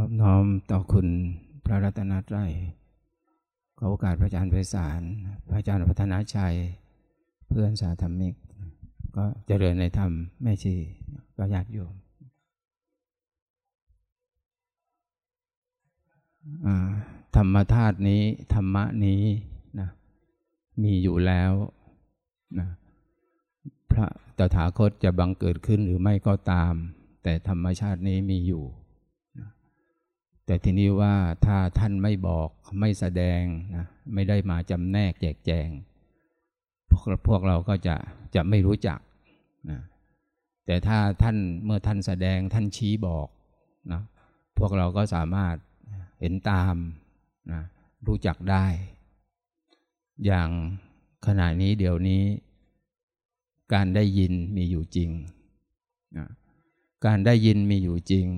นอบน้อมต่อคุณพระรัตนตรัยขอโอกาสพระอาจารย์ไพศาลพระอาจารย์พัฒนาชัย เพื่อนสาธรรมิก ก็เจริญในธรรมแม่ชี ก็ญาติโยมธรรมธาตุนี้ ธรรมะนี้นะมีอยู่แล้วนะพระตถาคตจะบังเกิดขึ้นหรือไม่ก็ตาม แต่ธรรมชาตินี้มีอยู่ แต่ทีนี้ว่าถ้าท่านไม่บอกไม่แสดงนะไม่ได้มาจำแนกแจกแจง พวกพวกเราก็จะจะไม่รู้จักนะแต่ถ้าท่านเมื่อท่านแสดงท่านชี้บอกนะพวกเราก็สามารถเห็นตามนะรู้จักได้ อย่างขณะนี้เดี๋ยวนี้ การได้ยินมีอยู่จริงนะการได้ยินมีอยู่จริง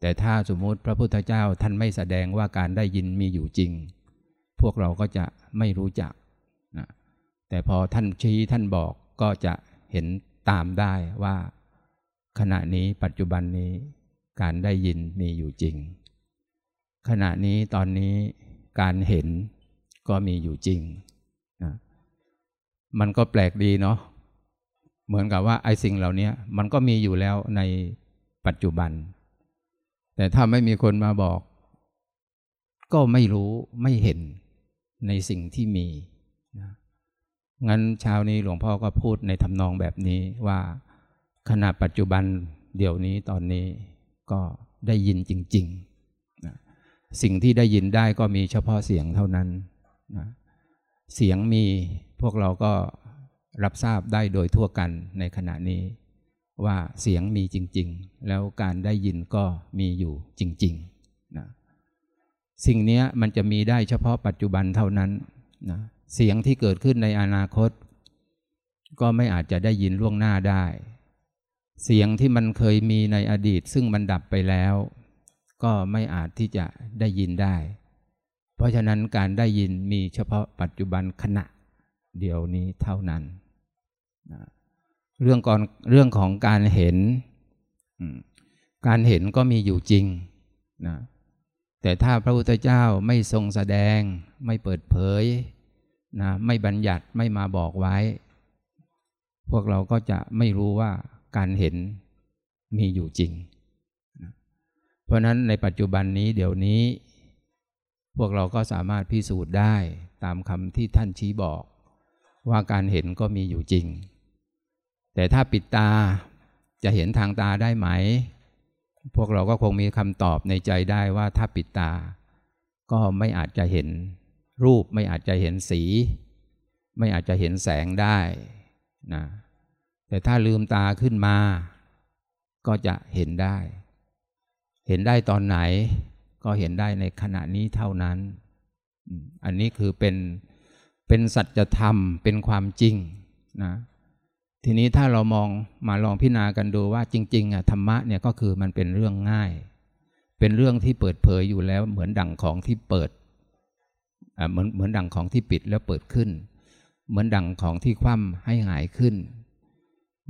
แต่ถ้าสมมุติพระพุทธเจ้าท่านไม่แสดงว่าการได้ยินมีอยู่จริง พวกเราก็จะไม่รู้จักนะแต่พอท่านชี้ท่านบอกก็จะเห็นตามได้ว่า ขณะนี้ปัจจุบันนี้ การได้ยินมีอยู่จริง ขณะนี้ตอนนี้การเห็นก็มีอยู่จริงนะมันก็แปลกดีเนาะเหมือนกับว่าไอ้สิ่งเหล่านี้มันก็มีอยู่แล้วในปัจจุบัน แต่ถ้าไม่มีคนมาบอก ก็ไม่รู้ไม่เห็นในสิ่งที่มีนะงั้นเช้านี้หลวงพ่อก็พูดในทำนองแบบนี้ว่าขณะปัจจุบันเดี๋ยวนี้ตอนนี้ก็ได้ยินจริงๆนะสิ่งที่ได้ยินได้ก็มีเฉพาะเสียงเท่านั้นนะเสียงมีพวกเราก็รับทราบได้โดยทั่วกันในขณะนี้ ว่าเสียงมีจริง ๆ แล้วการได้ยินก็มีอยู่จริงๆนะสิ่งนี้มันจะมีได้เฉพาะปัจจุบันเท่านั้นนะเสียงที่เกิดขึ้นในอนาคต ก็ไม่อาจจะได้ยินล่วงหน้าได้ เสียงที่มันเคยมีในอดีต ซึ่งมันดับไปแล้ว ก็ไม่อาจที่จะได้ยินได้ เพราะฉะนั้นการได้ยินมีเฉพาะปัจจุบันขณะ เดียวนี้เท่านั้นนะ เรื่องก่อนเรื่องของการเห็น การเห็นก็มีอยู่จริงนะแต่ถ้าพระพุทธเจ้าไม่ทรงแสดง ไม่เปิดเผยนะไม่บัญญัติไม่มาบอกไว้ พวกเราก็จะไม่รู้ว่าการเห็นมีอยู่จริงนะเพราะนั้นในปัจจุบันนี้เดี๋ยวนี้ พวกเราก็สามารถพิสูจน์ได้ตามคำที่ท่านชี้บอก ว่าการเห็นก็มีอยู่จริง แต่ถ้าปิดตาจะเห็นทางตาได้ไหม พวกเราก็คงมีคำตอบในใจได้ว่าถ้าปิดตา ก็ไม่อาจจะเห็นรูปไม่อาจจะเห็นสี ไม่อาจจะเห็นแสงได้นะแต่ถ้าลืมตาขึ้นมา ก็จะเห็นได้ เห็นได้ตอนไหน ก็เห็นได้ในขณะนี้เท่านั้น อันนี้คือเป็นเป็นสัจธรรมเป็นความจริงนะ ทีนี้ถ้าเรามองมาลองพิจารณากันดูว่าจริงๆอะธรรมะเนี่ยก็คือมันเป็นเรื่องง่าย เป็นเรื่องที่เปิดเผยอยู่แล้วเหมือนดั่งของที่เปิดอ่าเหมือนเหมือนดั่งของที่ปิดแล้วเปิดขึ้น เหมือนดั่งของที่คว่ำให้หายขึ้น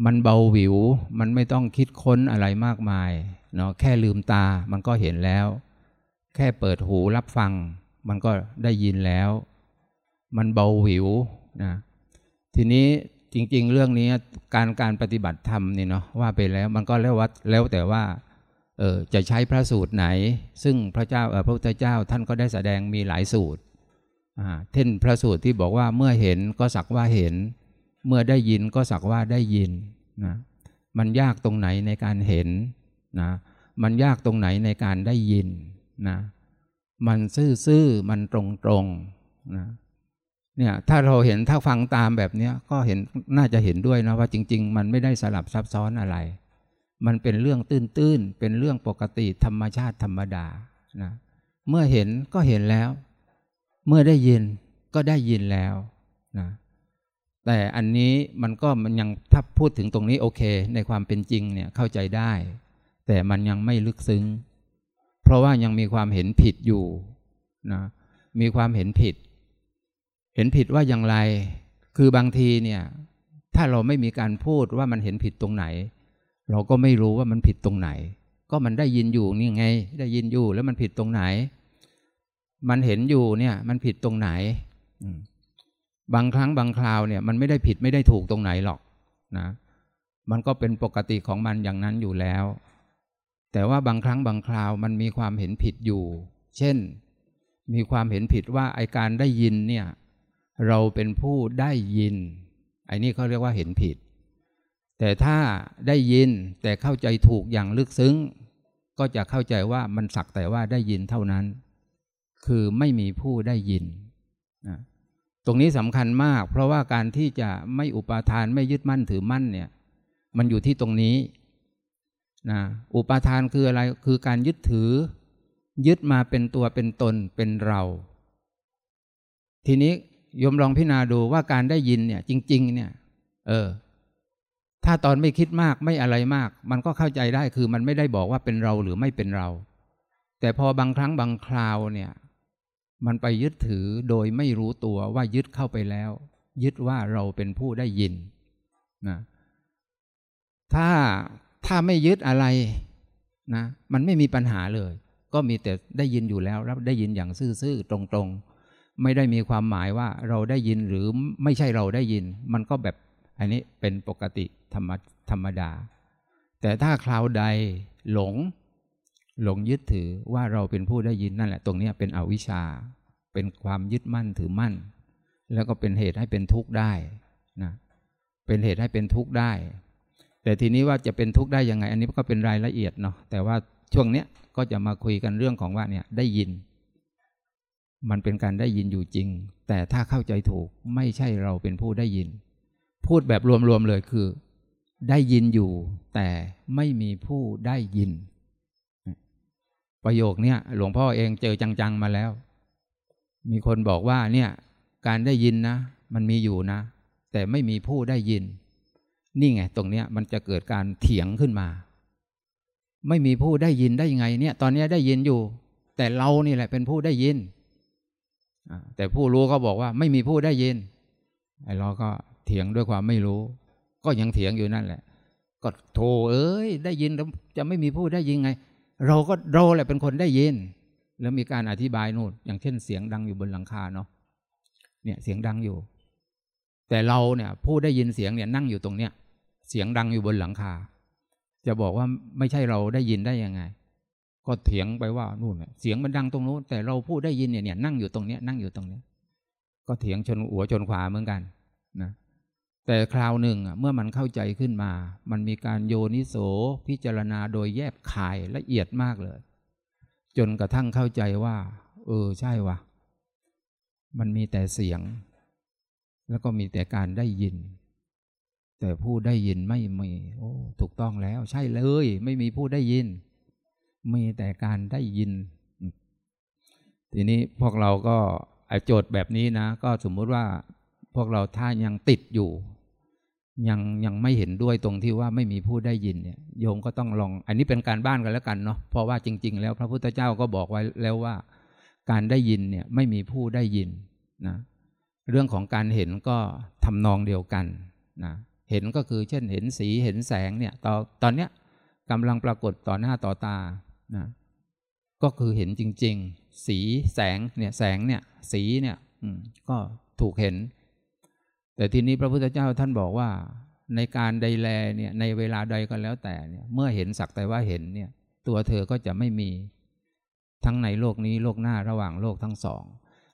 มันเบาหวิวมันไม่ต้องคิดค้นอะไรมากมายเนาะแค่ลืมตามันก็เห็นแล้ว แค่เปิดหูรับฟัง มันก็ได้ยินแล้ว มันเบาหวิวนะทีนี้ จริง ๆ เรื่องนี้การการปฏิบัติธรรมนี่เนาะว่าไปแล้วมันก็แล้ววัดแล้วแต่ว่าเออจะใช้พระสูตรไหน ซึ่งพระเจ้าพระพุทธเจ้าท่านก็ได้แสดงมีหลายสูตรเช่นพระสูตรที่บอกว่าเมื่อเห็นก็สักว่าเห็น เมื่อได้ยินก็สักว่าได้ยินนะมันยากตรงไหนในการเห็นนะมันยากตรงไหนในการได้ยินนะมันซื่อๆมันตรงๆนะ เนี่ยถ้าเราเห็นถ้าฟังตามแบบเนี้ยก็เห็นน่าจะเห็นด้วยนะว่าจริง ๆ มันไม่ได้สลับซับซ้อนอะไร มันเป็นเรื่องตื้นๆเป็นเรื่องปกติธรรมชาติธรรมดานะเมื่อเห็นก็เห็นแล้ว เมื่อได้ยินก็ได้ยินแล้วนะแต่อันนี้มันก็มันยังถ้าพูดถึงตรงนี้โอเค ในความเป็นจริงเนี่ยเข้าใจได้ แต่มันยังไม่ลึกซึ้ง เพราะว่ายังมีความเห็นผิดอยู่นะมีความเห็นผิด เห็นผิดว่าอย่างไร คือบางทีเนี่ย ถ้าเราไม่มีการพูดว่ามันเห็นผิดตรงไหน เราก็ไม่รู้ว่ามันผิดตรงไหน ก็มันได้ยินอยู่นี่ไง ได้ยินอยู่แล้วมันผิดตรงไหน มันเห็นอยู่เนี่ย มันผิดตรงไหน บางครั้งบางคราวเนี่ย มันไม่ได้ผิดไม่ได้ถูกตรงไหนหรอกนะ มันก็เป็นปกติของมันอย่างนั้นอยู่แล้ว แต่ว่าบางครั้งบางคราวมันมีความเห็นผิดอยู่ เช่น มีความเห็นผิดว่าไอการได้ยินเนี่ย เราเป็นผู้ได้ยินไอ้นี่เขาเรียกว่าเห็นผิด แต่ถ้าได้ยินแต่เข้าใจถูกอย่างลึกซึ้ง ก็จะเข้าใจว่ามันสักแต่ว่าได้ยินเท่านั้น คือไม่มีผู้ได้ยินนะตรงนี้สำคัญมาก เพราะว่าการที่จะไม่อุปาทานไม่ยึดมั่นถือมั่นเนี่ยมันอยู่ที่ตรงนี้นะอุปาทานคืออะไรคือการยึดถือ ยึดมาเป็นตัวเป็นตนเป็นเรา ทีนี้ ยมลองพิจารณาดูว่าการได้ยินเนี่ย จริง ๆ เนี่ย เออ ถ้าตอนไม่คิดมากไม่อะไรมาก มันก็เข้าใจได้คือมันไม่ได้บอกว่าเป็นเราหรือไม่เป็นเรา แต่พอบางครั้งบางคราวเนี่ย มันไปยึดถือโดยไม่รู้ตัวว่ายึดเข้าไปแล้ว ยึดว่าเราเป็นผู้ได้ยินนะถ้าถ้าไม่ยึดอะไรนะ มันไม่มีปัญหาเลย ก็มีแต่ได้ยินอยู่แล้วรับได้ยินอย่างซื่อๆตรงๆ ไม่ได้มีความหมายว่าเราได้ยินหรือไม่ใช่เราได้ยิน มันก็แบบอันนี้เป็นปกติธรรมธรรมดา แต่ถ้าคราวใดหลง หลงยึดถือว่าเราเป็นผู้ได้ยินนั่นแหละ ตรงนี้เป็นอวิชชา เป็นความยึดมั่นถือมั่น แล้วก็เป็นเหตุให้เป็นทุกข์ได้นะเป็นเหตุให้เป็นทุกข์ได้ แต่ทีนี้ว่าจะเป็นทุกข์ได้ยังไง อันนี้ก็เป็นรายละเอียดเนาะแต่ว่าช่วงเนี้ยก็จะมาคุยกันเรื่องของว่าเนี่ยได้ยิน มันเป็นการได้ยินอยู่จริง แต่ถ้าเข้าใจถูกไม่ใช่เราเป็นผู้ได้ยิน พูดแบบรวมๆเลยคือ ได้ยินอยู่ แต่ไม่มีผู้ได้ยิน ประโยคเนี้ยหลวงพ่อเองเจอจังๆมาแล้ว มีคนบอกว่าเนี่ยการได้ยินนะ มันมีอยู่นะ แต่ไม่มีผู้ได้ยิน นี่ไงตรงเนี้ยมันจะเกิดการเถียงขึ้นมา ไม่มีผู้ได้ยินได้ยังไงเนี่ย ตอนนี้ได้ยินอยู่ แต่เรานี่แหละเป็นผู้ได้ยิน แต่ผู้รู้ก็บอกว่าไม่มีผู้ได้ยินไอ้เราก็เถียงด้วยความไม่รู้ ก็ยังเถียงอยู่นั่นแหละ ก็โธเอ้ย ได้ยินแล้วจะไม่มีผู้ได้ยินไง เราก็เราแหละเป็นคนได้ยิน แล้วมีการอธิบายนู่นอย่างเช่นเสียงดังอยู่บนหลังคาเนาะเนี่ยเสียงดังอยู่ แต่เราเนี่ยผู้ได้ยินเสียงเนี่ยนั่งอยู่ตรงเนี้ยเสียงดังอยู่บนหลังคา จะบอกว่าไม่ใช่เราได้ยินได้ยังไง ก็เถียงไปว่านู่นเสียงมันดังตรงโน้นแต่เราพูดได้ยินเนี่ยเนี่ยนั่งอยู่ตรงเนี้ยนั่งอยู่ตรงเนี้ย ก็เถียงชนหัวชนขวาเหมือนกันนะแต่คราวหนึ่งเมื่อมันเข้าใจขึ้นมา มันมีการโยนิโสพิจารณาโดยแยบขายละเอียดมากเลย จนกระทั่งเข้าใจว่า เออใช่วะมันมีแต่เสียง แล้วก็มีแต่การได้ยิน แต่ผู้ได้ยินไม่มีโอ้ถูกต้องแล้ว ใช่เลย ไม่มีผู้ได้ยิน มีแต่การได้ยิน ทีนี้พวกเราก็ไอโจทย์แบบนี้นะ ก็สมมุติว่าพวกเราถ้ายังติดอยู่ ยังยังไม่เห็นด้วยตรงที่ว่าไม่มีผู้ได้ยินเนี่ยโยมก็ต้องลอง อันนี้เป็นการบ้านกันแล้วกันเนาะเพราะว่าจริง ๆ แล้วพระพุทธเจ้าก็บอกไว้แล้วว่า การได้ยินเนี่ยไม่มีผู้ได้ยินนะเรื่องของการเห็นก็ทำนองเดียวกันนะเห็นก็คือเช่นเห็นสีเห็นแสงเนี่ยตอนตอนเนี้ยกำลังปรากฏต่อหน้าต่อตา นะก็คือเห็นจริง ๆ สีแสงเนี่ยแสงเนี่ยสีเนี่ยก็ถูกเห็น แต่ทีนี้พระพุทธเจ้าท่านบอกว่าในการใดแลเนี่ยในเวลาใดก็แล้วแต่เนี่ยเมื่อเห็นสักแต่ว่าเห็นเนี่ยตัวเธอก็จะไม่มีทั้งในโลกนี้โลกหน้าระหว่างโลกทั้งสอง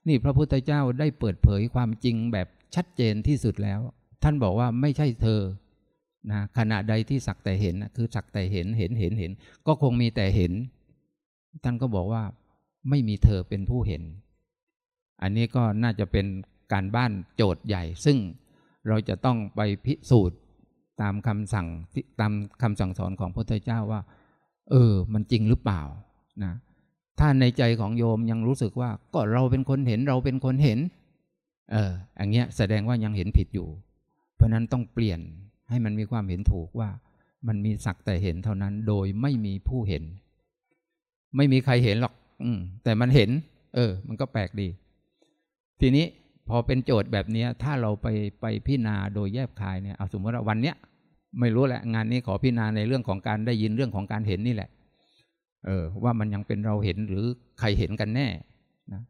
นี่พระพุทธเจ้าได้เปิดเผยความจริงแบบชัดเจนที่สุดแล้ว ท่านบอกว่าไม่ใช่เธอ นะขณะใดที่สักแต่เห็นคือสักแต่เห็นเห็นเห็นเห็น ก็คงมีแต่เห็น ท่านก็บอกว่าไม่มีเธอเป็นผู้เห็น อันนี้ก็น่าจะเป็นการบ้านโจทย์ใหญ่ ซึ่งเราจะต้องไปพิสูจน์ตามคำสั่งตามคำสั่งสอนของพระพุทธเจ้าว่า เออ มันจริงหรือเปล่านะถ้าในใจของโยมยังรู้สึกว่า ก็เราเป็นคนเห็นเราเป็นคนเห็น เอออย่างเงี้ยแสดงว่ายังเห็นผิดอยู่ เพราะนั้นต้องเปลี่ยน ให้มันมีความเห็นถูกว่า มันมีสักแต่เห็นเท่านั้น โดยไม่มีผู้เห็น ไม่มีใครเห็นหรอก อืม แต่มันเห็น เออ มันก็แปลกดี ทีนี้พอเป็นโจทย์แบบนี้ถ้าเราไปไปพิจารณาโดยแยบคายเนี่ยเอาสมมติว่าวันเนี้ยไม่รู้แหละงานนี้ขอพิจารณาในเรื่องของการได้ยินเรื่องของการเห็นนี่แหละ เออ ว่ามันยังเป็นเราเห็นหรือใครเห็นกันแน่นะ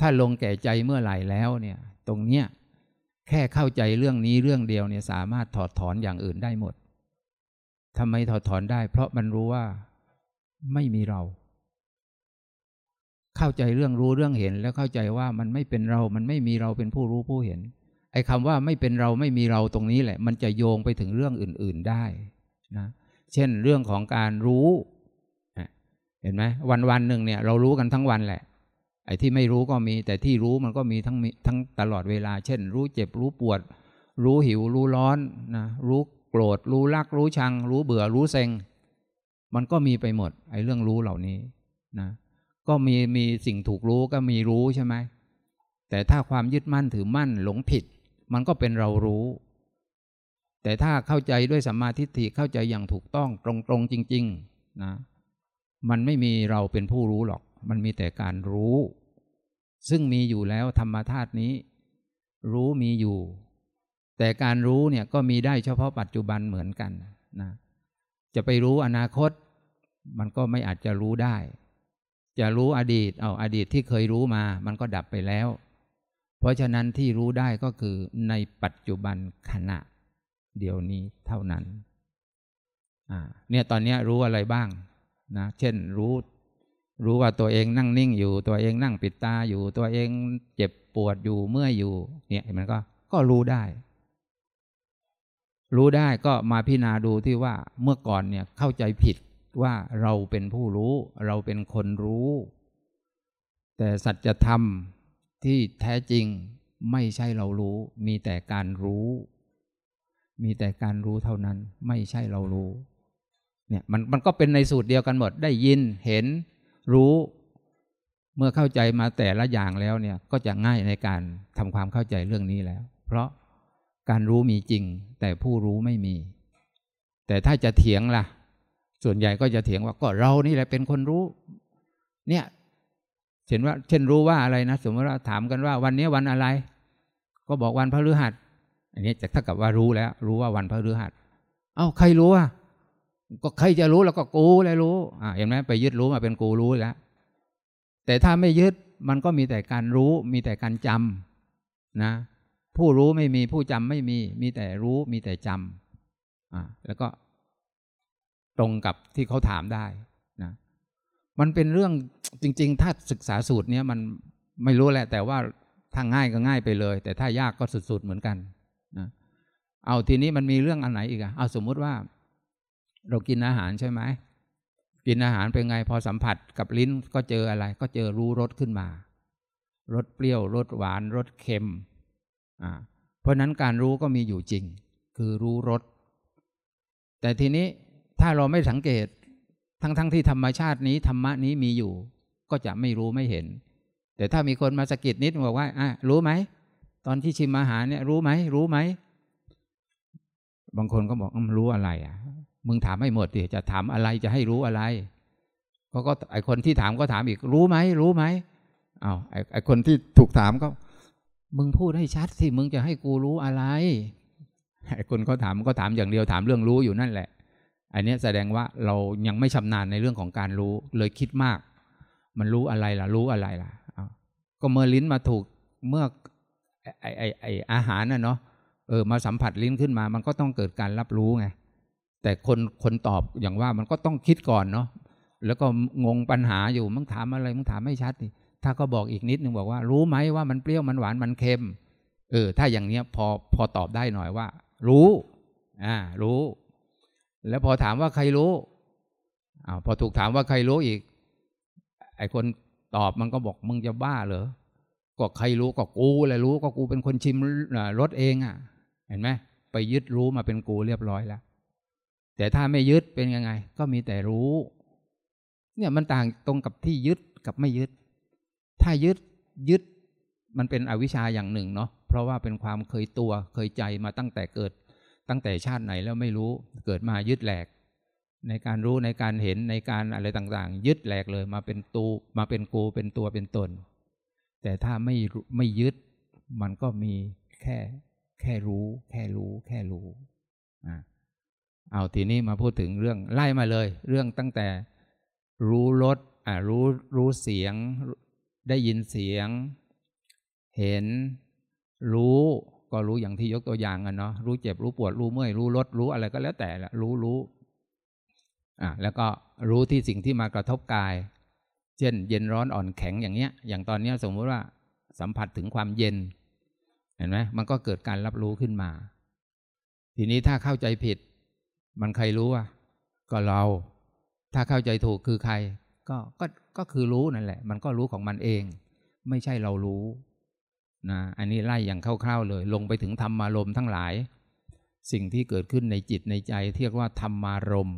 ถ้าลงแก่ใจเมื่อไหร่แล้วเนี่ย ตรงเนี้ย แค่เข้าใจเรื่องนี้เรื่องเดียวเนี่ยสามารถถอดถอนอย่างอื่นได้หมดทำไมถอดถอนได้ เพราะมันรู้ว่าไม่มีเรา เข้าใจเรื่องรู้เรื่องเห็น แล้วเข้าใจว่ามันไม่เป็นเรา มันไม่มีเราเป็นผู้รู้ผู้เห็น ไอ้คำว่าไม่เป็นเราไม่มีเราตรงนี้แหละ มันจะโยงไปถึงเรื่องอื่น ๆได้นะเช่นเรื่องของการรู้ เห็นไหมวันวันหนึ่งเนี่ย เรารู้กันทั้งวันแหละ ไอ้ที่ไม่รู้ก็มี แต่ที่รู้มันก็มีทั้งทั้งตลอดเวลา เช่น รู้เจ็บรู้ปวด รู้หิวรู้ร้อนนะรู้โกรธ รู้รัก รู้ชัง รู้เบื่อรู้เซ็ง มันก็มีไปหมด ไอ้เรื่องรู้เหล่านี้นะก็มีมีสิ่งถูกรู้ก็มีรู้ใช่ไหมแต่ถ้าความยึดมั่นถือมั่นหลงผิด มันก็เป็นเรารู้ แต่ถ้าเข้าใจด้วยสัมมาทิฏฐิเข้าใจอย่างถูกต้องตรงๆจริง ๆนะมันไม่มีเราเป็นผู้รู้หรอก มันมีแต่การรู้ ซึ่งมีอยู่แล้วธรรมธาตุนี้ รู้มีอยู่ แต่การรู้เนี่ยก็มีได้เฉพาะปัจจุบันเหมือนกันนะจะไปรู้อนาคต มันก็ไม่อาจจะรู้ได้ จะรู้อดีตเอาอดีตที่เคยรู้มา มันก็ดับไปแล้ว เพราะฉะนั้นที่รู้ได้ก็คือในปัจจุบันขณะ เดี๋ยวนี้เท่านั้นอ่าเนี่ยตอนนี้รู้อะไรบ้างนะเช่นรู้ รู้ว่าตัวเองนั่งนิ่งอยู่ ตัวเองนั่งปิดตาอยู่ ตัวเองเจ็บปวดอยู่เมื่ออยู่ เนี่ยมันก็ก็รู้ได้ รู้ได้ก็มาพิจารณาดูที่ว่าเมื่อก่อนเนี่ยเข้าใจผิดว่าเราเป็นผู้รู้ เราเป็นคนรู้ แต่สัจธรรมที่แท้จริงไม่ใช่เรารู้ มีแต่การรู้ มีแต่การรู้เท่านั้น ไม่ใช่เรารู้ เนี่ยมันมันก็เป็นในสูตรเดียวกันหมดได้ยินเห็น รู้เมื่อเข้าใจมาแต่ละอย่างแล้วเนี่ยก็จะง่ายในการทำความเข้าใจเรื่องนี้แล้ว เพราะการรู้มีจริง แต่ผู้รู้ไม่มี แต่ถ้าจะเถียงล่ะ ส่วนใหญ่ก็จะเถียงว่าก็เรานี่แหละเป็นคนรู้ เนี่ยเช่นว่า เช่นรู้ว่าอะไรนะสมมติว่าถามกันว่า วันนี้วันอะไร ก็บอกวันพฤหัส อันนี้จะเท่ากับว่ารู้แล้ว รู้ว่าวันพฤหัส เอ้าใครรู้อะ ก็ใครจะรู้แล้วก็กูเลยรู้อ่าเห็นไหมไปยึดรู้มาเป็นกูรู้แล้วแต่ถ้าไม่ยึดมันก็มีแต่การรู้ มีแต่การจำนะ ผู้รู้ไม่มีผู้จำไม่มี มีแต่รู้มีแต่จำอ่าแล้วก็ตรงกับที่เขาถามได้นะมันเป็นเรื่องจริง ๆ ถ้าศึกษาสูตรเนี้ยมันไม่รู้แหละ แต่ว่าถ้าง่ายก็ง่ายไปเลย แต่ถ้ายากก็สุดๆเหมือนกันนะเอาทีนี้มันมีเรื่องอันไหนอีกอะเอาสมมุติว่า เรากินอาหารใช่ไหมกินอาหารเป็นไงพอสัมผัสกับลิ้นก็เจออะไร ก็เจอรู้รสขึ้นมารสเปรี้ยวรสหวานรสเค็มอ่าเพราะนั้นการรู้ก็มีอยู่จริง คือรู้รสแต่ทีนี้ถ้าเราไม่สังเกตทั้งๆทที่ธรรมชาตินี้ธรรมะนี้มีอยู่ ก็จะไม่รู้ไม่เห็น แต่ถ้ามีคนมาสะกิดนิดบอกว่าอะรู้ไหมตอนที่ชิมอาหารเนี่ยรู้ไหมรู้ไหมบางคนก็บอกมรู้อะไรอะ มึงถามไม่หมดดิจะถามอะไรจะให้รู้อะไรก็ก็ไอคนที่ถามก็ถามอีก รู้ไหมรู้ไหมเอา้าไอคนที่ถูกถามก็ มึงพูดให้ชัดสิมึงจะให้กูรู้อะไรไอคนเขาถามก็ถามอย่างเดียวถามเรื่องรู้อยู่นั่นแหละ อันนี้แสดงว่าเรายังไม่ชำนาญในเรื่องของการรู้ เลยคิดมาก มันรู้อะไรล่ะ รู้อะไรล่ะก็เมื่อลิ้นมาถูกเมื่อไอไอไออาหารน่ะเนาะเออมาสัมผัสลิ้นขึ้นมา มันก็ต้องเกิดการรับรู้ไง แต่คนคนตอบอย่างว่ามันก็ต้องคิดก่อนเนาะแล้วก็งงปัญหาอยู่มึงถามอะไรมึงถามไม่ชัดดิถ้าก็บอกอีกนิดนึงบอกว่า รู้ไหมว่ามันเปรี้ยวมันหวานมันเค็มเออ ถ้าอย่างเนี้ยพอพอตอบได้หน่อยว่า รู้อ่ารู้ แล้วพอถามว่าใครรู้อ้าวพอถูกถามว่าใครรู้อีก ไอคนตอบมันก็บอกมึงจะบ้าเหรอก็ใครรู้ก็กูแหละรู้ก็กูเป็นคนชิมรสเองอะ เห็นไหมไปยึดรู้มาเป็นกูเรียบร้อยแล้ว แต่ถ้าไม่ยึดเป็นยังไง ก็มีแต่รู้ เนี่ยมันต่างตรงกับที่ยึดกับไม่ยึด ถ้ายึดยึดมันเป็นอวิชชาอย่างหนึ่งเนาะเพราะว่าเป็นความเคยตัวเคยใจมาตั้งแต่เกิด ตั้งแต่ชาติไหนแล้วไม่รู้เกิดมายึดแหลก ในการรู้ในการเห็นในการอะไรต่างๆ ยึดแหลกเลยมาเป็นตูมาเป็นกูเป็นตัวเป็นตน แต่ถ้าไม่ไม่ยึดมันก็มีแค่แค่รู้ แค่รู้ แค่รู้อ่า เอาทีนี้มาพูดถึงเรื่องไล่มาเลย เรื่องตั้งแต่รู้รสอ่ารู้รู้เสียง ได้ยินเสียง เห็น รู้ก็รู้อย่างที่ยกตัวอย่างกันเนาะรู้เจ็บรู้ปวดรู้เมื่อยรู้รสรู้อะไรก็แล้วแต่ละรู้รู้อ่าแล้วก็รู้ที่สิ่งที่มากระทบกาย เช่น เย็นร้อนอ่อนแข็งอย่างเนี้ย อย่างตอนเนี้ยสมมุติว่าสัมผัสถึงความเย็น เห็นไหมมันก็เกิดการรับรู้ขึ้นมา ทีนี้ถ้าเข้าใจผิด มันใครรู้อะก็เรา ถ้าเข้าใจถูกคือใคร ก็ก็ก็คือรู้นั่นแหละ มันก็รู้ของมันเอง ไม่ใช่เรารู้นะอันนี้ไล่อย่างคร่าวๆเลย ลงไปถึงธรรมารมทั้งหลาย สิ่งที่เกิดขึ้นในจิตในใจเรียกว่าธรรมารม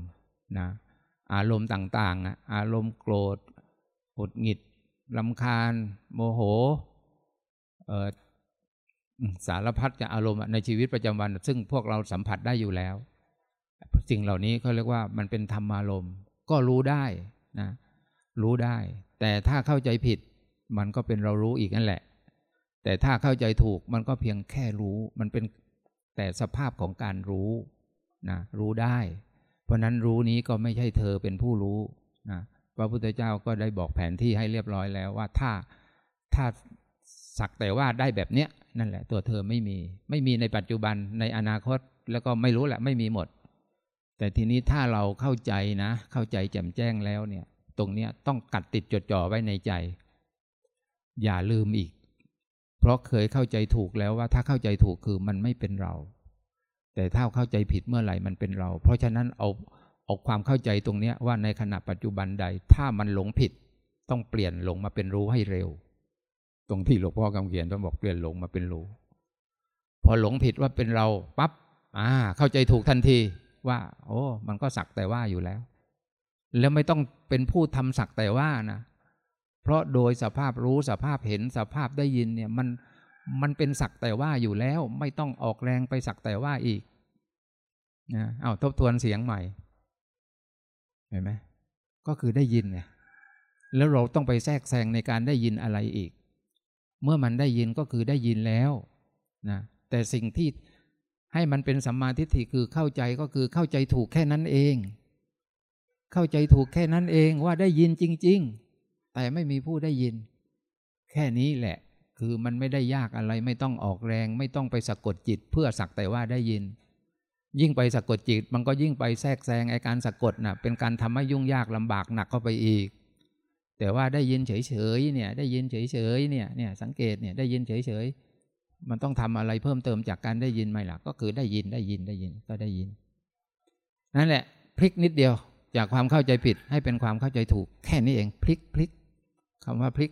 นะอารมณ์ต่างๆ อารมณ์โกรธหดหงิดลำคาญ โมโหสารพัดจะอารมณ์ในชีวิตประจำวัน ซึ่งพวกเราสัมผัสได้อยู่แล้ว สิ่งเหล่านี้เขาเรียกว่ามันเป็นธรรมารมณ์ก็รู้ได้นะรู้ได้ แต่ถ้าเข้าใจผิด มันก็เป็นเรารู้อีกนั่นแหละ แต่ถ้าเข้าใจถูกมันก็เพียงแค่รู้ มันเป็นแต่สภาพของการรู้นะรู้ได้ เพราะนั้นรู้นี้ก็ไม่ใช่เธอเป็นผู้รู้นะพระพุทธเจ้าก็ได้บอกแผนที่ให้เรียบร้อยแล้วว่าถ้าถ้าสักแต่ว่าได้แบบเนี้ยนั่นแหละตัวเธอไม่มี ไม่มีในปัจจุบันในอนาคตแล้วก็ไม่รู้แหละไม่มีหมด แต่ทีนี้ถ้าเราเข้าใจนะ เข้าใจแจ่มแจ้งแล้วเนี่ย ตรงเนี้ยต้องกัดติดจดจ่อไว้ในใจ อย่าลืมอีก เพราะเคยเข้าใจถูกแล้วว่าถ้าเข้าใจถูกคือมันไม่เป็นเรา แต่ถ้าเข้าใจผิดเมื่อไหร่มันเป็นเรา เพราะฉะนั้นเอาเอาความเข้าใจตรงเนี้ยว่าในขณะปัจจุบันใด ถ้ามันหลงผิด ต้องเปลี่ยนหลงมาเป็นรู้ให้เร็ว ตรงที่หลวงพ่อคำเขียนต้องบอกเปลี่ยนหลงมาเป็นรู้ พอหลงผิดว่าเป็นเราปับ๊บอ่าเข้าใจถูกทันที ว่า โอ้ มันก็สักแต่ว่าอยู่แล้ว แล้วไม่ต้องเป็นผู้ทำสักแต่ว่านะเพราะโดยสภาพรู้สภาพเห็นสภาพได้ยินเนี่ยมันมันเป็นสักแต่ว่าอยู่แล้ว ไม่ต้องออกแรงไปสักแต่ว่าอีกนะเอาทบทวนเสียงใหม่เห็นไหมก็คือได้ยินไงแล้วเราต้องไปแทรกแซงในการได้ยินอะไรอีก เมื่อมันได้ยินก็คือได้ยินแล้วนะแต่สิ่งที่ ให้มันเป็นสัมมาทิฏฐิคือเข้าใจก็คือเข้าใจถูกแค่นั้นเอง เข้าใจถูกแค่นั้นเองว่าได้ยินจริง ๆ แต่ไม่มีผู้ได้ยิน แค่นี้แหละ คือมันไม่ได้ยากอะไรไม่ต้องออกแรง ไม่ต้องไปสะกดจิตเพื่อสักแต่ว่าได้ยิน ยิ่งไปสะกดจิต มันก็ยิ่งไปแทรกแซงไอการสะกดนะ่ะเป็นการทำให้ยุ่งยากลำบากหนักเข้าไปอีก แต่ว่าได้ยินเฉยๆเนี่ยได้ยินเฉยๆเนี่ยเนี่ยสังเกตเนี่ยได้ยินเฉยๆ มันต้องทำอะไรเพิ่มเติมจากการได้ยินไหมล่ะ ก็คือได้ยินได้ยินได้ยินก็ได้ยิน นั่นแหละ พลิกนิดเดียวจากความเข้าใจผิดให้เป็นความเข้าใจถูก แค่นี้เอง พลิกพลิกคำว่าพลิก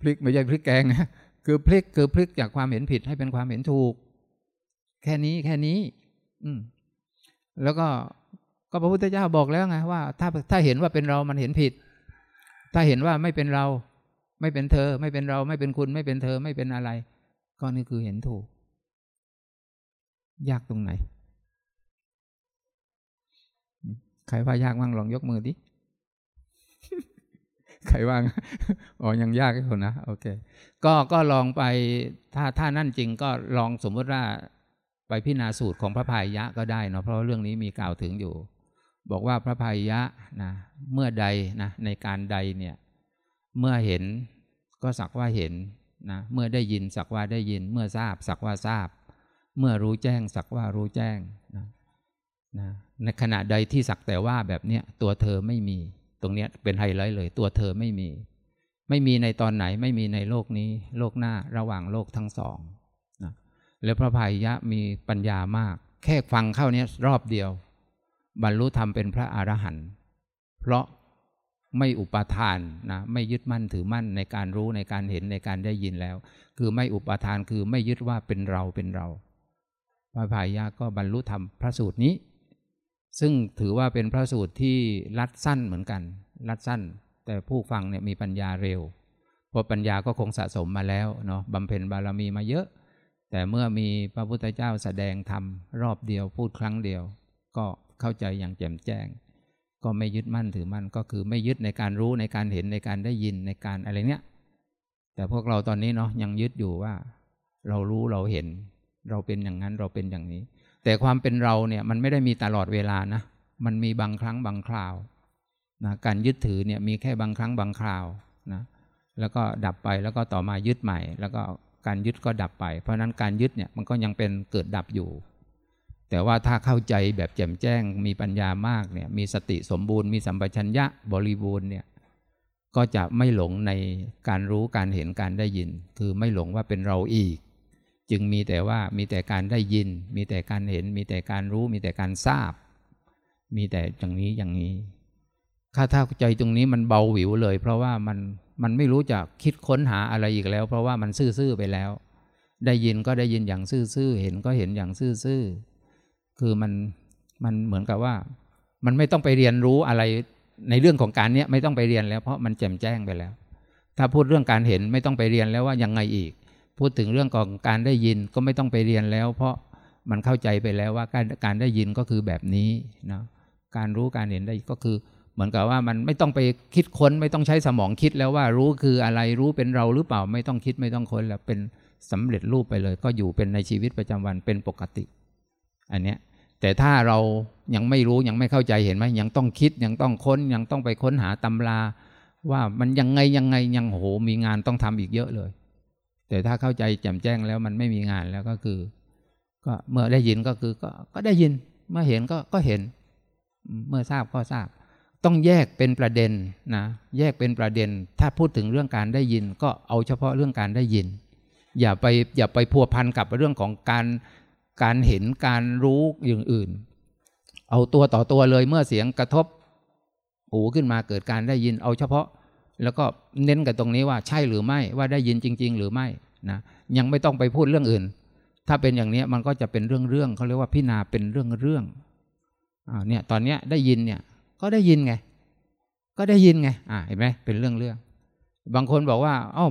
พลิกไม่ใช่พลิกแกงนะคือพลิกคือพลิกจากความเห็นผิดให้เป็นความเห็นถูก แค่นี้แค่นี้ อืมแล้วก็ก็พระพุทธเจ้าบอกแล้วไงว่า ถ้าถ้าเห็นว่าเป็นเรามันเห็นผิด ถ้าเห็นว่าไม่เป็นเรา ไม่เป็นเธอ ไม่เป็นเรา ไม่เป็นคุณ ไม่เป็นเธอ ไม่เป็นอะไร ก็นี่คือเห็นถูก ยากตรงไหน ใครว่ายากบ้างลองยกมือดิ ใครว่างอ๋อยังยากอยู่นะ โอเค ก็ก็ลองไปถ้าถ้านั่นจริงก็ลองสมมติว่าไปพิจารณาสูตรของพระพายยะก็ได้เนาะเพราะเรื่องนี้มีกล่าวถึงอยู่ บอกว่าพระพายะนะเมื่อใดนะในการใดเนี่ย เมื่อเห็นก็สักว่าเห็น นะเมื่อได้ยินสักว่าได้ยิน เมื่อทราบสักว่าทราบ เมื่อรู้แจ้งสักว่ารู้แจ้งนะนะในขณะใดที่สักแต่ว่าแบบเนี้ยตัวเธอไม่มี ตรงเนี้ยเป็นไฮไลท์เลย ตัวเธอไม่มี ไม่มีในตอนไหนไม่มีในโลกนี้ โลกหน้าระหว่างโลกทั้งสองนะแล้วพระพายะมีปัญญามาก แค่ฟังเข้านี้รอบเดียว บรรลุธรรมเป็นพระอรหันต์เพราะ ไม่อุปทานนะไม่ยึดมั่นถือมั่นในการรู้ในการเห็นในการได้ยินแล้ว คือไม่อุปทานคือไม่ยึดว่าเป็นเราเป็นเราพระพายะก็บรรลุธรรมพระสูตรนี้ ซึ่งถือว่าเป็นพระสูตรที่รัดสั้นเหมือนกัน รัดสั้น แต่ผู้ฟังเนี่ยมีปัญญาเร็วเพราะปัญญาก็คงสะสมมาแล้วเนาะบำเพ็ญบารมีมาเยอะ แต่เมื่อมีพระพุทธเจ้าแสดงธรรมรอบเดียวพูดครั้งเดียว ก็เข้าใจอย่างแจ่มแจ้ง ก็ไม่ยึดมั่นถือมั่นก็คือไม่ยึดในการรู้ในการเห็นในการได้ยินในการอะไรเนี้ยแต่พวกเราตอนนี้เนาะยังยึดอยู่ว่า เรารู้เราเห็น เราเป็นอย่างนั้นเราเป็นอย่างนี้ แต่ความเป็นเราเนี่ยมันไม่ได้มีตลอดเวลานะ มันมีบางครั้งบางคราวนะการยึดถือเนี่ยมีแค่บางครั้งบางคราวนะแล้วก็ดับไปแล้วก็ต่อมายึดใหม่ แล้วก็การยึดก็ดับไป เพราะนั้นการยึดเนี่ยมันก็ยังเป็นเกิดดับอยู่ แต่ว่าถ้าเข้าใจแบบแจ่มแจ้งมีปัญญามากเนี่ยมีสติสมบูรณ์มีสัมปชัญญะบริบูรณ์เนี่ยก็จะไม่หลงในการรู้การเห็นการได้ยิน คือไม่หลงว่าเป็นเราอีก จึงมีแต่ว่ามีแต่การได้ยิน มีแต่การเห็น มีแต่การรู้ มีแต่การทราบ มีแต่อย่างนี้อย่างนี้ถ้าถ้าใจตรงนี้มันเบาหวิวเลย เพราะว่ามันมันไม่รู้จะคิดค้นหาอะไรอีกแล้ว เพราะว่ามันซื่อๆไปแล้ว ได้ยินก็ได้ยินอย่างซื่อๆเห็นก็เห็นอย่างซื่อๆ คือมันมันเหมือนกับว่า มันไม่ต้องไปเรียนรู้อะไรในเรื่องของการเนี้ยไม่ต้องไปเรียนแล้วเพราะมันแจ่มแจ้งไปแล้ว ถ้าพูดเรื่องการเห็นไม่ต้องไปเรียนแล้วว่ายังไงอีก พูดถึงเรื่องของการได้ยินก็ไม่ต้องไปเรียนแล้ว เพราะมันเข้าใจไปแล้วว่าการการได้ยินก็คือแบบนี้นะการรู้การเห็นได้ก็คือ เหมือนกับว่ามันไม่ต้องไปคิดค้น ไม่ต้องใช้สมองคิดแล้วว่ารู้คืออะไรรู้เป็นเราหรือเปล่าไม่ต้องคิดไม่ต้องค้นแล้วเป็นสำเร็จรูปไปเลย ก็อยู่เป็นในชีวิตประจำวันเป็นปกติ อันเนี้ย แต่ถ้าเรายังไม่รู้ยังไม่เข้าใจเห็นไหมยังต้องคิดยังต้องค้นยังต้องไปค้นหาตำรา ว่ามันยังไงยังไงยังโหมีงานต้องทำอีกเยอะเลย แต่ถ้าเข้าใจแจ่มแจ้งแล้วมันไม่มีงานแล้วก็คือ ก็เมื่อได้ยินก็คือก็ก็ได้ยิน เมื่อเห็นก็ก็เห็น เมื่อทราบก็ทราบ ต้องแยกเป็นประเด็นนะแยกเป็นประเด็น ถ้าพูดถึงเรื่องการได้ยิน ก็เอาเฉพาะเรื่องการได้ยิน อย่าไปอย่าไปพัวพันกับเรื่องของการ การเห็นการรู้อย่างอื่น เอาตัวต่อตัวเลยเมื่อเสียงกระทบหูขึ้นมาเกิดการได้ยินเอาเฉพาะ แล้วก็เน้นกับตรงนี้ว่าใช่หรือไม่ว่าได้ยินจริง ๆ หรือไม่นะยังไม่ต้องไปพูดเรื่องอื่น ถ้าเป็นอย่างนี้มันก็จะเป็นเรื่องเรื่องเขาเรียกว่าพินาเป็นเรื่องเรื่องอ่าเนี่ยตอนเนี้ยได้ยินเนี่ยก็ได้ยินไง ก็ได้ยินไงอ่าเห็นไหมเป็นเรื่องเรื่องบางคนบอกว่าอ้า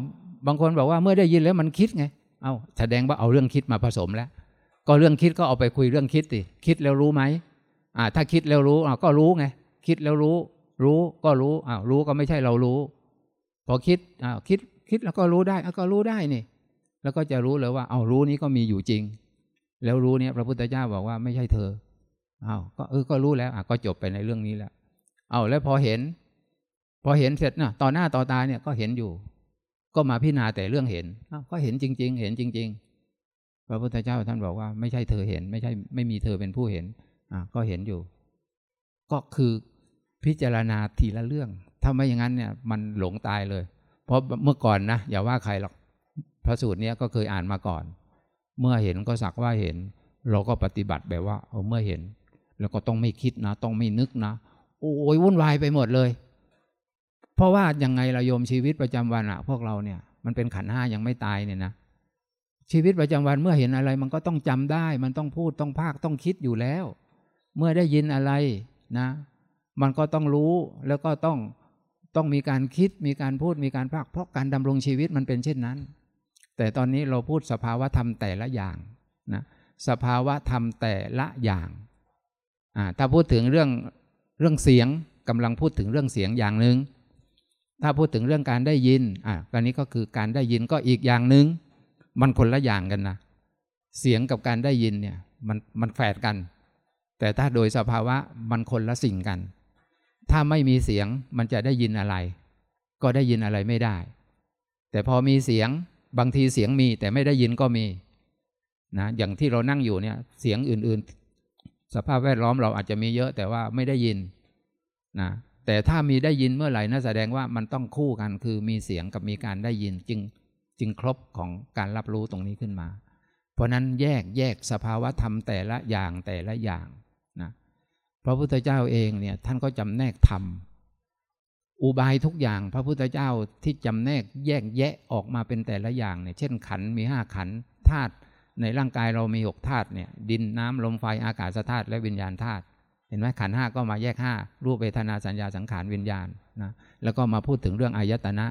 บางคนบอกว่าเมื่อได้ยินแล้วมันคิดไง เอา้าแสดงว่าเอาเรื่องคิดมาผสมแล้ว ก็เรื่องคิดก็เอาไปคุยเรื่องคิดสิคิดแล้วรู้ไหมอ่า ถ้าคิดแล้วรู้อ่าก็รู้ไงคิดแล้วรู้ รู้ก็รู้อ่ารู้ก็ไม่ใช่เรารู้ พอคิดอ่าคิดคิดแล้วก็รู้ได้อ่าก็รู้ได้นี่ แล้วก็จะรู้เลยว่าเอารู้นี้ก็มีอยู่จริง แล้วรู้เนี้ยพระพุทธเจ้าบอกว่าไม่ใช่เธออ้าวก็เออก็รู้แล้วอะก็จบไปในเรื่องนี้แล้วเอาแล้วพอเห็น พอเห็นเสร็จน่ะต่อหน้าต่อตาเนี่ยก็เห็นอยู่ ก็มาพิจารณาแต่เรื่องเห็นก็เห็นจริง ๆ เห็นจริง ๆ พระพุทธเจ้าท่านบอกว่าไม่ใช่เธอเห็น ไม่ใช่ไม่มีเธอเป็นผู้เห็นอะก็เห็นอยู่ ก็คือพิจารณาทีละเรื่อง ถ้าไม่อย่างนั้นเนี่ยมันหลงตายเลย เพราะเมื่อก่อนนะอย่าว่าใครหรอกพระสูตรเนี้ยก็เคยอ่านมาก่อน เมื่อเห็นก็สักว่าเห็น เราก็ปฏิบัติแบบว่าเอาเมื่อเห็น แล้วก็ต้องไม่คิดนะ ต้องไม่นึกนะ โอ้ยวุ่นวายไปหมดเลย เพราะว่ายังไงเราโยมชีวิตประจำวันอะพวกเราเนี่ย มันเป็นขันห้ายังไม่ตายเนี่ยนะ ชีวิตประจำวันเมื่อเห็นอะไร มันก็ต้องจำได้ มันต้องพูดต้องภาคต้องคิดอยู่แล้ว เมื่อได้ยินอะไรนะ มันก็ต้องรู้แล้วก็ต้องต้องมีการคิดมีการพูดมีการภาคเพราะการดำรงชีวิตมันเป็นเช่นนั้น แต่ตอนนี้เราพูดสภาวะธรรมแต่ละอย่างนะสภาวะธรรมแต่ละอย่างอ่าถ้าพูดถึงเรื่องเรื่องเสียงกำลังพูดถึงเรื่องเสียงอย่างหนึ่งถ้าพูดถึงเรื่องการได้ยินอ่าการนี้ก็คือการได้ยินก็อีกอย่างหนึ่ง มันคนละอย่างกันนะ เสียงกับการได้ยินเนี่ยมันมันแฝดกัน แต่ถ้าโดยสภาวะมันคนละสิ่งกัน ถ้าไม่มีเสียงมันจะได้ยินอะไร ก็ได้ยินอะไรไม่ได้ แต่พอมีเสียงบางทีเสียงมีแต่ไม่ได้ยินก็มีนะอย่างที่เรานั่งอยู่เนี่ย เสียงอื่น ๆ สภาพแวดล้อมเราอาจจะมีเยอะแต่ว่าไม่ได้ยินนะแต่ถ้ามีได้ยินเมื่อไหร่น่าแสดงว่ามันต้องคู่กันคือมีเสียงกับมีการได้ยินจึง จึงครบของการรับรู้ตรงนี้ขึ้นมา เพราะนั้นแยกแยกสภาวะธรรมแต่ละอย่างแต่ละอย่างนะพระพุทธเจ้าเองเนี่ยท่านก็จำแนกธรรมอุบายทุกอย่างพระพุทธเจ้าที่จำแนกแยกแยะออกมาเป็นแต่ละอย่างเนี่ยเช่นขันมีห้าขันธาตุในร่างกายเรามีหกธาตุเนี่ยดินน้ำลมไฟอากาศธาตุและวิญญาณธาตุเห็นไหมขันห้าก็มาแยกห้ารูปเวทนาสัญญาสังขารวิญญาณนะแล้วก็มาพูดถึงเรื่องอายตนะ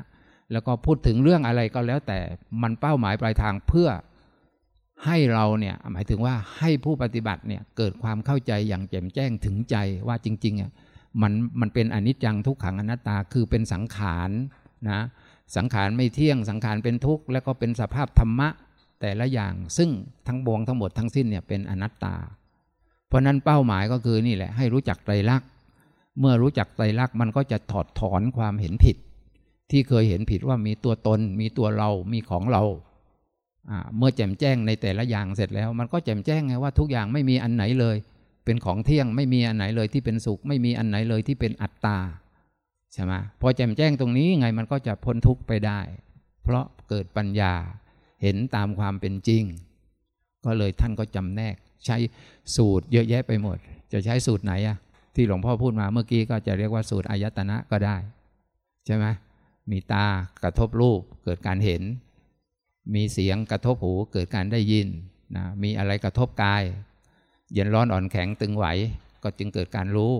แล้วก็พูดถึงเรื่องอะไรก็แล้วแต่มันเป้าหมายปลายทางเพื่อให้เราเนี่ยหมายถึงว่าให้ผู้ปฏิบัติเนี่ยเกิดความเข้าใจอย่างแจ่มแจ้งถึงใจว่าจริงๆอะมันมันเป็นอนิจจังทุกขังอนัตตาคือเป็นสังขารนะสังขารไม่เที่ยงสังขารเป็นทุกข์แล้วก็เป็นสภาพธรรมะแต่ละอย่าง ซึ่งทั้งบวงทั้งหมดทั้งสิ้นเนี่ยเป็นอนัตตา เพราะนั้นเป้าหมายก็คือนี่แหละให้รู้จักไตรลักษณ์เมื่อรู้จักไตรลักษณ์มันก็จะถอดถอนความเห็นผิด ที่เคยเห็นผิดว่ามีตัวตน มีตัวเรา มีของเรา เมื่อแจ่มแจ้งในแต่ละอย่างเสร็จแล้ว มันก็แจ่มแจ้งไงว่าทุกอย่างไม่มีอันไหนเลย เป็นของเที่ยงไม่มีอันไหนเลยที่เป็นสุข ไม่มีอันไหนเลยที่เป็นอัตตาใช่ไหมพอแจ่มแจ้งตรงนี้ไงมันก็จะพ้นทุกข์ไปได้ เพราะเกิดปัญญาเห็นตามความเป็นจริง ก็เลยท่านก็จำแนก ใช้สูตรเยอะแยะไปหมด จะใช้สูตรไหนอะที่หลวงพ่อพูดมาเมื่อกี้ก็จะเรียกว่าสูตรอายตนะก็ได้ ใช่ไหม มีตากระทบรูปเกิดการเห็น มีเสียงกระทบหูเกิดการได้ยินนะมีอะไรกระทบกาย เย็นร้อนอ่อนแข็งตึงไหว ก็จึงเกิดการรู้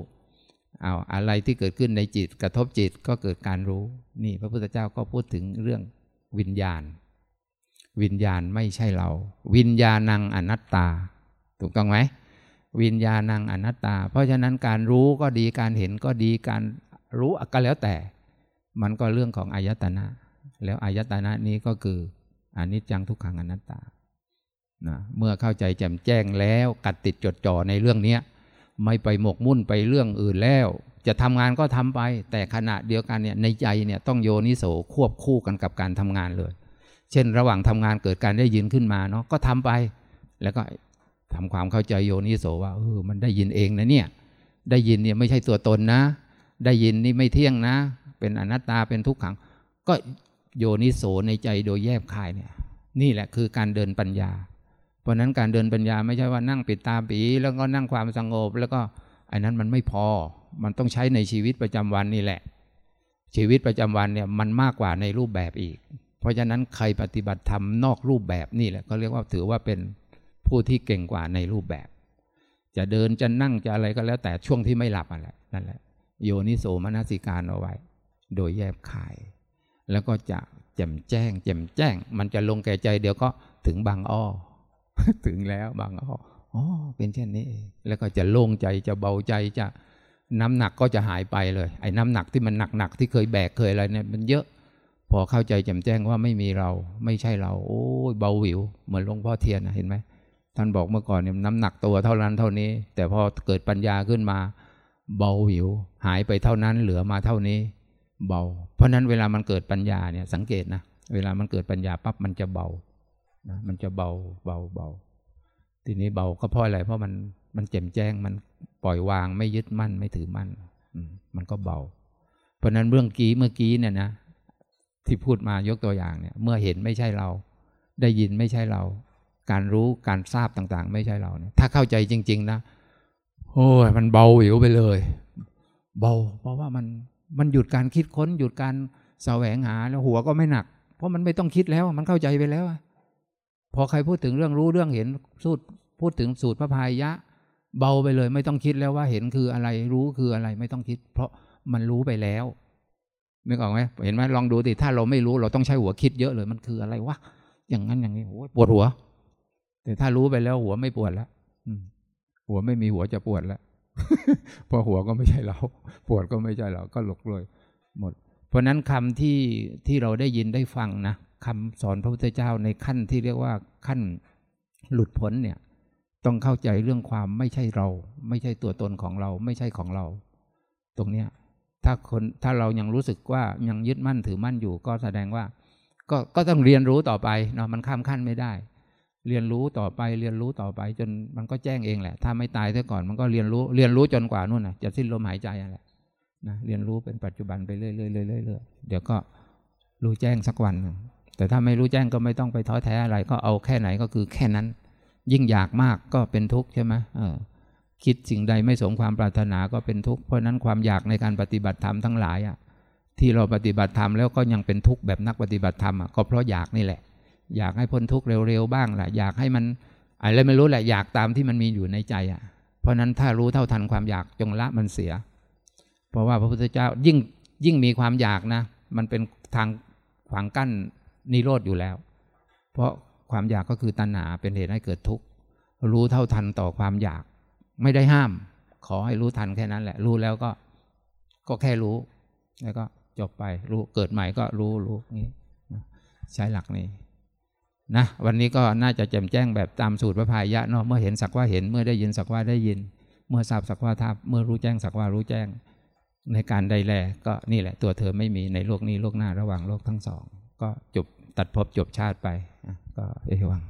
เอาอะไรที่เกิดขึ้นในจิตกระทบจิตก็เกิดการรู้ นี่พระพุทธเจ้าก็พูดถึงเรื่องวิญญาณ วิญญาณไม่ใช่เรา วิญญาณังอนัตตา ถูกต้องไหมวิญญาณังอนัตตา เพราะฉะนั้นการรู้ก็ดีการเห็นก็ดีการรู้ก็แล้วแต่ มันก็เรื่องของอายตนะ แล้วอายตนะนี้ก็คืออนิจจังทุกขังอนัตตานะเมื่อเข้าใจแจ่มแจ้งแล้วกัดติดจดจ่อในเรื่องนี้ไม่ไปหมกมุ่นไปเรื่องอื่นแล้ว จะทำงานก็ทำไป แต่ขณะเดียวกันเนี่ยในใจเนี่ยต้องโยนิโสควบคู่กันกับการทำงานเลย เช่น ระหว่างทำงานเกิดการได้ยินขึ้นมาเนาะก็ทำไป แล้วก็ทำความเข้าใจโยนิโสว่าเออมันได้ยินเองนะเนี่ยได้ยินเนี่ยไม่ใช่ตัวตนนะ ได้ยินนี่ไม่เที่ยงนะ เป็นอนัตตาเป็นทุกขัง ก็โยนิโสในใจโดยแยบคายเนี่ย นี่แหละคือการเดินปัญญา เพราะนั้นการเดินปัญญาไม่ใช่ว่านั่งปิดตาปีแล้วก็นั่งความสงบ แล้วก็อันนั้นมันไม่พอ มันต้องใช้ในชีวิตประจำวันนี่แหละ ชีวิตประจำวันเนี่ยมันมากกว่าในรูปแบบอีก เพราะฉะนั้นใครปฏิบัติธรรมนอกรูปแบบนี่แหละก็เรียกว่าถือว่าเป็นผู้ที่เก่งกว่าในรูปแบบ จะเดินจะนั่งจะอะไรก็แล้วแต่ช่วงที่ไม่หลับอะไรนั่นแหละ โยนิโสมนสิการเอาไว้ โดยแยบขาย แล้วก็จะแจ่มแจ้ง แจ่มแจ้ง มันจะลงแก่ใจเดี๋ยวก็ถึงบางอ้อ ถึงแล้วบางอ้ออ๋อเป็นเช่นนี้ แล้วก็จะโล่งใจจะเบาใจจะน้ำหนักก็จะหายไปเลย ไอ้น้ำหนักที่มันหนักๆที่เคยแบกเคยอะไรเนี่ยมันเยอะ พอเข้าใจแจ่มแจ้งว่าไม่มีเรา ไม่ใช่เรา โอ้ยเบาหวิว เหมือนหลวงพ่อเทียนนะเห็นไหมท่านบอกเมื่อก่อนเนี่ยน้ำหนักตัวเท่านั้นเท่านี้ แต่พอเกิดปัญญาขึ้นมา เบาหิว หายไปเท่านั้นเหลือมาเท่านี้ เบา เพราะนั้นเวลามันเกิดปัญญาเนี่ยสังเกตนะเวลามันเกิดปัญญาปั๊บมันจะเบานะมันจะเบาเบาเบา ทีนี้เบาก็เพราะอะไรเพราะมันมันแจ่มแจ้งมันปล่อยวางไม่ยึดมั่นไม่ถือมั่นมันก็เบา เพราะนั้นเรื่องกี้เมื่อกี้เนี่ยนะที่พูดมายกตัวอย่างเนี่ย เมื่อเห็นไม่ใช่เรา ได้ยินไม่ใช่เรา การรู้การทราบต่างๆ ไม่ใช่เราเนี่ยถ้าเข้าใจจริง ๆ นะ โอ้ยมันเบาหวิวไปเลย เบา เพราะว่ามันมันหยุดการคิดค้น หยุดการแสวงหาแล้วหัวก็ไม่หนัก เพราะมันไม่ต้องคิดแล้วมันเข้าใจไปแล้วพอใครพูดถึงเรื่องรู้เรื่องเห็นสูตรพูดถึงสูตรพระพายยะ เบาไปเลย ไม่ต้องคิดแล้วว่าเห็นคืออะไรรู้คืออะไรไม่ต้องคิด เพราะมันรู้ไปแล้วนึกออกไหมเห็นไหมลองดูดิถ้าเราไม่รู้เราต้องใช้หัวคิดเยอะเลยมันคืออะไรวะอย่างนั้นอย่างนี้โอ้ปวดหัว แต่ถ้ารู้ไปแล้วหัวไม่ปวดแล้ว หัวไม่มีหัวจะปวดแล้วพอหัวก็ไม่ใช่เรา ปวดก็ไม่ใช่เรา ก็หลกเลยหมด เพราะนั้นคำที่ที่เราได้ยินได้ฟังนะคำสอนพระพุทธเจ้าในขั้นที่เรียกว่าขั้นหลุดพ้นเนี่ย ต้องเข้าใจเรื่องความไม่ใช่เรา ไม่ใช่ตัวตนของเรา ไม่ใช่ของเรา ตรงเนี้ย ถ้าคนถ้าเรายังรู้สึกว่ายังยึดมั่นถือมั่นอยู่ ก็แสดงว่า ก็ก็ต้องเรียนรู้ต่อไปเนาะมันข้ามขั้นไม่ได้ เรียนรู้ต่อไปเรียนรู้ต่อไปจนมันก็แจ้งเองแหละ ถ้าไม่ตายซะก่อนมันก็เรียนรู้เรียนรู้จนกว่านู่นนะจะสิ้นลมหายใจอะไรนะเรียนรู้เป็นปัจจุบันไปเรื่อยๆเรื่อยๆเดี๋ยวก็รู้แจ้งสักวัน แต่ถ้าไม่รู้แจ้งก็ไม่ต้องไปท้อแท้อะไร ก็เอาแค่ไหนก็คือแค่นั้น ยิ่งอยากมากก็เป็นทุกข์ใช่ไหมเออคิดสิ่งใดไม่สมความปรารถนาก็เป็นทุกข์เพราะนั้นความอยากในการปฏิบัติธรรมทั้งหลายอะที่เราปฏิบัติธรรมแล้วก็ยังเป็นทุกข์แบบนักปฏิบัติธรรมอะก็เพราะอยากนี่แหละ อยากให้พ้นทุกข์เร็วๆบ้างแหละอยากให้มันอะไรไม่รู้แหละอยากตามที่มันมีอยู่ในใจอะ เพราะนั้นถ้ารู้เท่าทันความอยากจงละมันเสีย เพราะว่าพระพุทธเจ้ายิ่งยิ่งมีความอยากนะ มันเป็นทางขวางกั้นนิโรธอยู่แล้ว เพราะความอยากก็คือตัณหาเป็นเหตุให้เกิดทุกข์รู้เท่าทันต่อความอยาก ไม่ได้ห้าม ขอให้รู้ทันแค่นั้นแหละ รู้แล้วก็ ก็แค่รู้ แล้วก็จบไป รู้เกิดใหม่ก็รู้รู้นี้ใช้หลักนี้ นะวันนี้ก็น่าจะแจ่มแจ้งแบบตามสูตรพระพายะเนาะเมื่อเห็นสักว่าเห็นเมื่อได้ยินสักว่าได้ยิน เมื่อทราบสักว่าทราบเมื่อรู้แจ้งสักว่ารู้แจ้ง ในการใดแลก็นี่แหละตัวเธอไม่มีในโลกนี้โลกหน้าระหว่างโลกทั้งสอง ก็จบตัดภพจบชาติไปก็เอวัง